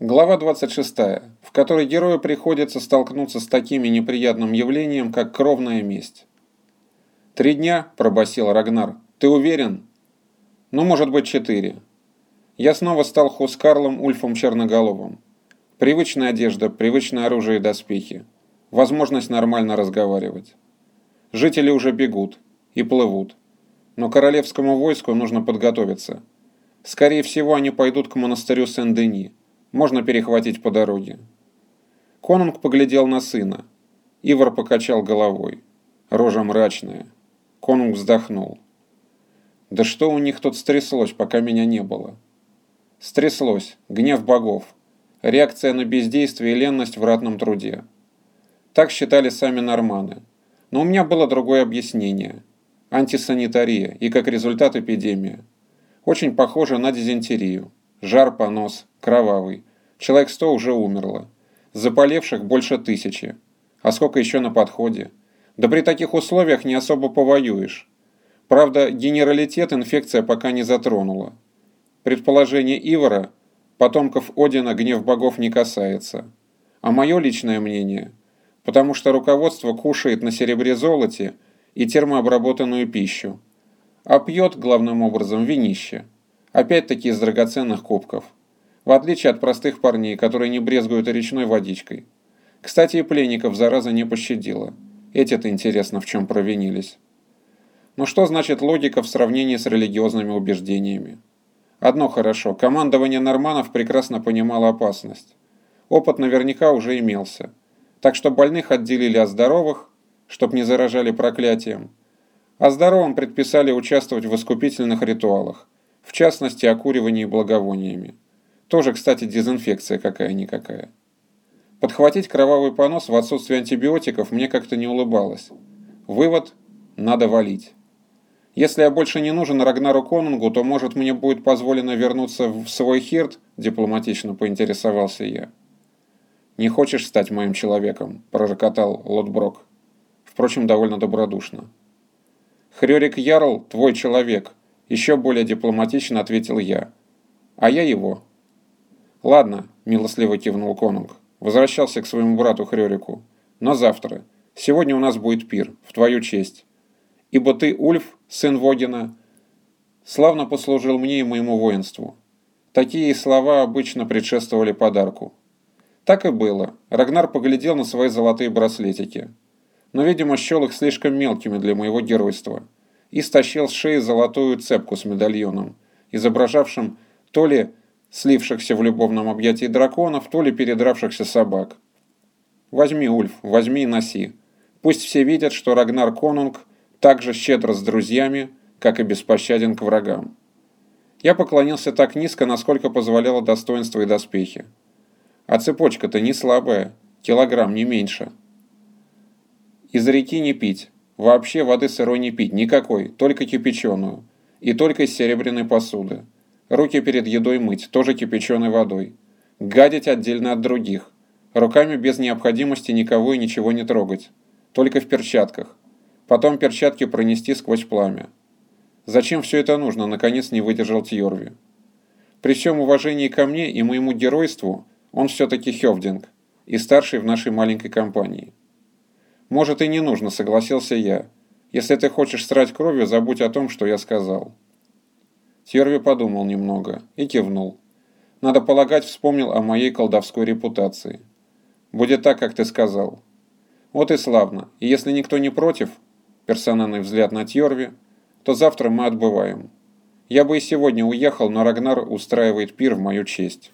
Глава 26, в которой герою приходится столкнуться с такими неприятным явлением, как кровная месть. «Три дня?» – пробасил Рагнар. «Ты уверен?» «Ну, может быть, четыре». Я снова стал Хускарлом Ульфом Черноголовым. Привычная одежда, привычное оружие и доспехи. Возможность нормально разговаривать. Жители уже бегут и плывут. Но королевскому войску нужно подготовиться. Скорее всего, они пойдут к монастырю Сен-Дени – можно перехватить по дороге. Конунг поглядел на сына. Ивар покачал головой. Рожа мрачная. Конунг вздохнул. Да что у них тут стряслось, пока меня не было? Стряслось. Гнев богов. Реакция на бездействие и ленность в ратном труде. Так считали сами норманы. Но у меня было другое объяснение. Антисанитария и как результат эпидемия. Очень похоже на дизентерию. Жар, понос, кровавый. Человек сто уже умерло. Заболевших больше тысячи. А сколько еще на подходе? Да при таких условиях не особо повоюешь. Правда, генералитет инфекция пока не затронула. Предположение Ивара, потомков Одина гнев богов не касается. А мое личное мнение, потому что руководство кушает на серебре-золоте и термообработанную пищу, а пьет, главным образом, винище. Опять-таки из драгоценных кубков. В отличие от простых парней, которые не брезгуют речной водичкой. Кстати, и пленников зараза не пощадила. Эти-то интересно в чем провинились. Но что значит логика в сравнении с религиозными убеждениями? Одно хорошо, командование норманов прекрасно понимало опасность. Опыт наверняка уже имелся. Так что больных отделили от здоровых, чтоб не заражали проклятием. А здоровым предписали участвовать в искупительных ритуалах, в частности окуривании благовониями. Тоже, кстати, дезинфекция какая-никакая. Подхватить кровавый понос в отсутствие антибиотиков мне как-то не улыбалось. Вывод – надо валить. Если я больше не нужен Рагнару Конунгу, то, может, мне будет позволено вернуться в свой хирт, дипломатично поинтересовался я. «Не хочешь стать моим человеком?» – пророкотал Лотброк. Впрочем, довольно добродушно. «Хрёрик Ярл – твой человек», еще более дипломатично ответил я. А я его. Ладно, милостливо кивнул конунг. Возвращался к своему брату Хрёрику. Но завтра. Сегодня у нас будет пир, в твою честь. Ибо ты, Ульф, сын Вогина, славно послужил мне и моему воинству. Такие слова обычно предшествовали подарку. Так и было. Рагнар поглядел на свои золотые браслетики. Но, видимо, счел их слишком мелкими для моего геройства и стащил с шеи золотую цепку с медальоном, изображавшим то ли слившихся в любовном объятии драконов, то ли передравшихся собак. «Возьми, Ульф, возьми и носи. Пусть все видят, что Рагнар Конунг так же щедр с друзьями, как и беспощаден к врагам». Я поклонился так низко, насколько позволяло достоинство и доспехи. А цепочка-то не слабая, килограмм не меньше. Из реки не пить, Вообще воды сырой не пить, никакой, только кипяченую. И только из серебряной посуды. Руки перед едой мыть, тоже кипяченой водой. Гадить отдельно от других. Руками без необходимости никого и ничего не трогать. Только в перчатках. Потом перчатки пронести сквозь пламя. Зачем все это нужно, наконец не выдержал Тьорви. При всем уважении ко мне и моему геройству, он все-таки Хевдинг и старший в нашей маленькой компании. «Может, и не нужно», — согласился я. «Если ты хочешь срать кровью, забудь о том, что я сказал». Терви подумал немного и кивнул. Надо полагать, вспомнил о моей колдовской репутации. «Будет так, как ты сказал». «Вот и славно. И если никто не против», — персональный взгляд на Тьорви, «то завтра мы отбываем. Я бы и сегодня уехал, но Рагнар устраивает пир в мою честь».